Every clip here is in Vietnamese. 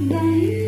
Bye.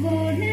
Guna